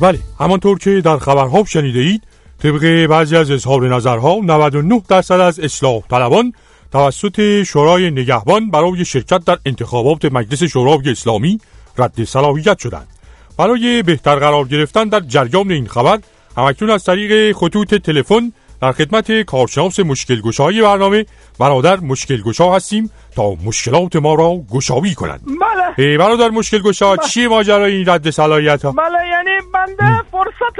بله همانطور که در خبرها شنیده اید طبق بعضی از اظهار نظرها 99 درصد از اصلاح طلبان توسط شورای نگهبان برای شرکت در انتخابات مجلس شورای اسلامی رد صلاحیت شدند. برای بهتر قرار گرفتن در جریان این خبر همکنون از طریق خطوط تلفن در خدمت کارشناس مشکل گشایی برنامه برادر مشکل گشا هستیم تا مشکلات ما را گشایی کنند. بله. برادر مشکل گشا چیه ماجرای این رد صلاحیت ها بله. بنده فرصت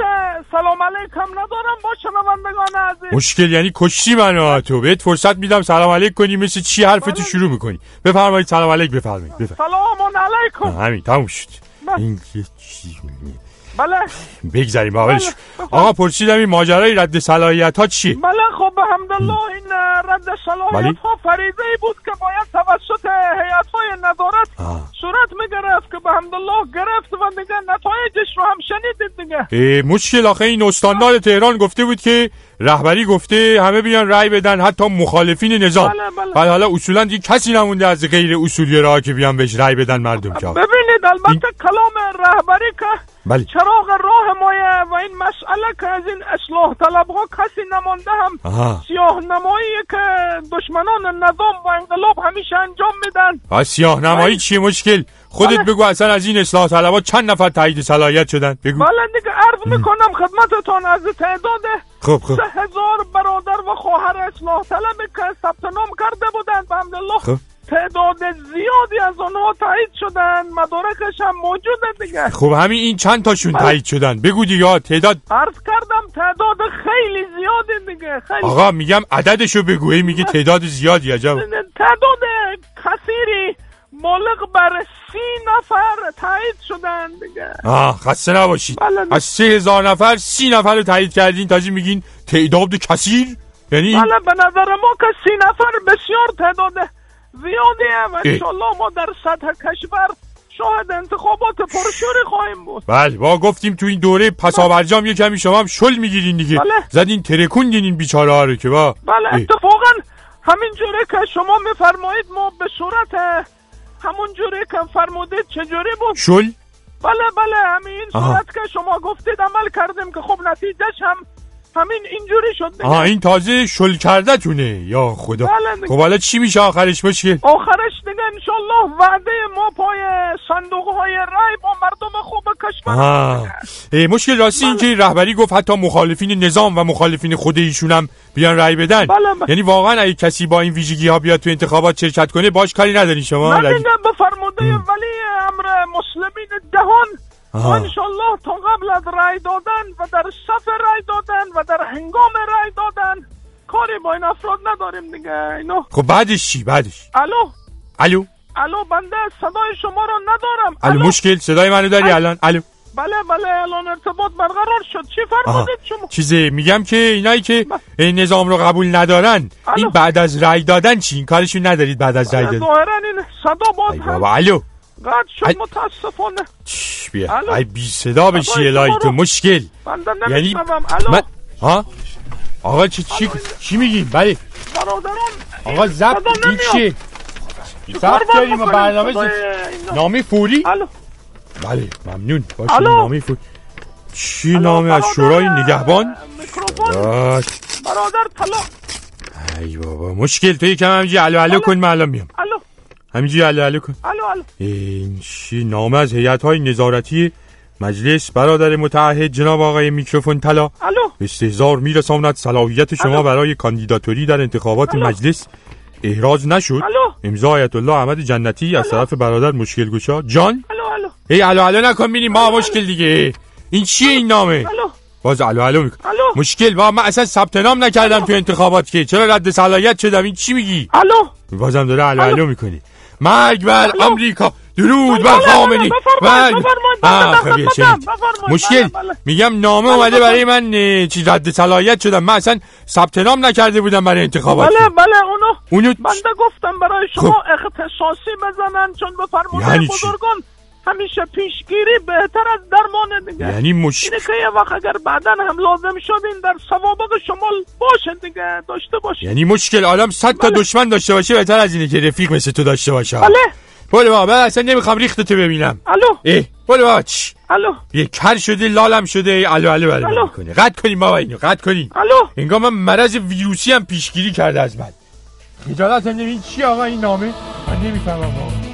سلام علیکم ندارم با شنوندگان عزیز. مشکل یعنی کشتی منو تو. بهت فرصت میدم سلام علیک کنی مثل چی حرفتو شروع می‌کنی؟ بفرمایید سلام علیک بفرمایید بفرمایید. سلام علیکم. همین تموم شد. بله. این چی بله. بگذاریم بله. آقا پرسیدم این ماجرای رد صلاحیت ها چیه؟ بله خب به حمدالله این رد بله. صلاحیت ها فریضه ای بود که باید توسط هیئت های نظارت آه. صورت می‌گرفت که به حمدالله گرفت و دیگه نتایجش رو هم شنیدید دیگه اه، مشکل آخه این استاندار تهران گفته بود که رهبری گفته همه بیان رأی بدن حتی مخالفین نظام. بله، بله. حالا اصولا دیگه کسی نمونده از غیر اصولگرا که بیان بهش رأی بدن مردم که. ببینید البته کلام رهبری که بله. چراغ راه مایه و این مسئله که از این اصلاح طلب ها کسی نمانده هم. آها. سیاه نمایی که دشمنان نظام و انقلاب همیشه انجام میدن. سیاه نمایی چیه مشکل؟ خودت بله. بگو اصلا از این اصلاح طلبات چند نفر تایید صلاحیت شدن؟ بگو. بله دیگه عرض می‌کنم خدمتتان از تعداد خب خب. سه هزار برادر و خواهر اصلاح طلبی که ثبت نام کرده بودند به حمدالله خب. تعداد زیادی از آنها تایید شدن مدارکش هم موجوده دیگه. خب همین این چند تاشون بله. تایید شدن؟ بگو دیگه آ، تعداد. عرض کردم تعداد خیلی زیادی دیگه. خیلی. آقا میگم عددشو بگو. ای میگه تعداد زیادی عجب. تعداد کثیری. بالغ بر سی نفر تایید شدن دیگه. آه خسته نباشید. بله. از سه هزار نفر سی نفر رو تایید کردین. تازه میگین تعداد کثیر؟ یعنی بله به نظر ما که سی نفر بسیار تعداد زیادیه و انشالله ما در سطح کشور شاهد انتخابات پرشوری خواهیم بود. بله ما گفتیم تو این دوره پسابرجام یه کمی شما هم شل می‌گیرین دیگه. بله. زدین ترکوندین این بیچاره ها رو که با بله. اتفاقا همین جوری که شما میفرمایید ما به صورت همون جوری که فرمودید چجوری بود شل بله بله همین. صورت که شما گفتید عمل کردیم که خب نتیجهش هم همین اینجوری شد. آها این تازه شل کرده تونه یا خدا بله. خب حالا چی میشه آخرش دیگه انشالله وعده ما پای صندوق های رای با مردم خوب کشور اه، مشکل راستی این که رهبری گفت حتی مخالفین نظام و مخالفین خود ایشون هم بیان رأی بدن. بله، بله. یعنی واقعا اگه کسی با این ویژگی ها بیاد تو انتخابات شرکت کنه باش کاری نداری شما نه به فرموده ولی امر مسلمین آها. انشالله تا قبل از رای دادن و در صف رای دادن و در هنگام رای دادن کاری با این افراد نداریم دیگه اینو. خب بعدش چی؟ بعدش. الو. الو. الو بنده صدای شما رو ندارم. الو. مشکل صدای منو داری الان؟ الو. بله بله الان ارتباط برقرار شد. چی. فرمودید شما؟ چیزه میگم که اینایی که این نظام رو قبول ندارن الو. این بعد از رأی دادن چی؟ این کارشون ندارید بعد از رأی دادن. ظاهرا این صدا باز بابا الو. ای. شد متاسفانه. چش، بیا. الو. ای بی صدا بشی الهی تو مشکل. بنده یعنی الو. من ها؟ آقا چی چی چی میگی؟ بله. برادران آقا زب این. چیه؟ باید داریم و برنامه. نامه فوری؟ الو. بله ممنون. باشه. نامه فوری. چی نامه از شورای نگهبان؟ میکروفون. برادر طلا ای بابا مشکل تو یکم همینجی الو الو کن من الان میام. الو. همینجی الو الو کن. الو الو. این چی نامه از هیئت های نظارتی مجلس برادر متعهد جناب آقای میکروفون طلا. الو. استحضار میرساند صلاحیت شما. برای کاندیداتوری در انتخابات الو. مجلس. احراز نشد؟ الو. امضا آیت الله احمد جنتی از طرف برادر مشکل گشا. جان؟ الو الو. ای الو الو نکن بینیم ما مشکل دیگه. این چیه این نامه؟ الو. باز الو الو میکن الو. مشکل با من اصلا ثبت نام نکردم تو انتخابات که. چرا رد صلاحیت شدم؟ این چی میگی؟ الو. بازم داره الو الو. الو می‌کنی. مرگ بر الو. درود بر بله، بله، بفرمایید، بفرمایید، بله، بله، بله،. بفرمایید، مشکل بله، بله. میگم نامه بله، اومده بله. برای من اه، چی رد صلاحیت شدم. من اصلا ثبت نام نکرده بودم برای انتخابات. بله بله اونو اونو بنده گفتم برای شما خب. اختصاصی بزنن چون فرموده یعنی چی؟ بزرگان همیشه پیشگیری بهتر از درمان دیگه. یعنی مش اینه که یه وقت اگر بعدا هم لازم شد این در سوابق شمال باشه دیگه داشته باشه. یعنی مشکل. آدم صد تا بله. دشمن داشته باشه بهتر از اینه که رفیق مثل تو داشته باشه. بله. بله بابا من اصلا نمی‌خوام ریختتو ببینم. الو؟ ای بله بابا چی؟ الو؟ یه کر شده لالم شده. ای الو الو الو. می‌کنه قطع کنیم بابا اینو قطع کنیم. الو؟ انگار من مرض ویروسی هم پیشگیری کرده از من. خجالت هم چی آقا این نامه؟ من نمی‌فهمم آقا